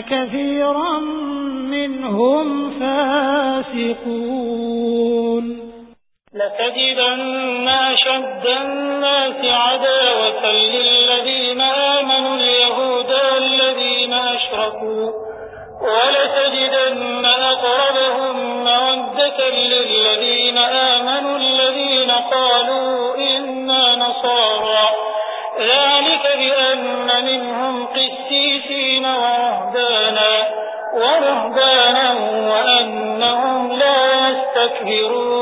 كثيرا منهم فاسقون. لتجدن أشد الناس عداوة للذين آمنوا اليهود والذين أشركوا. ولتجدن أقربهم مودة للذين آمنوا الذين قالوا إنا نصارى. ذلك بأن منهم قسيسين ورهبانا وأنهم لا يستكبرون.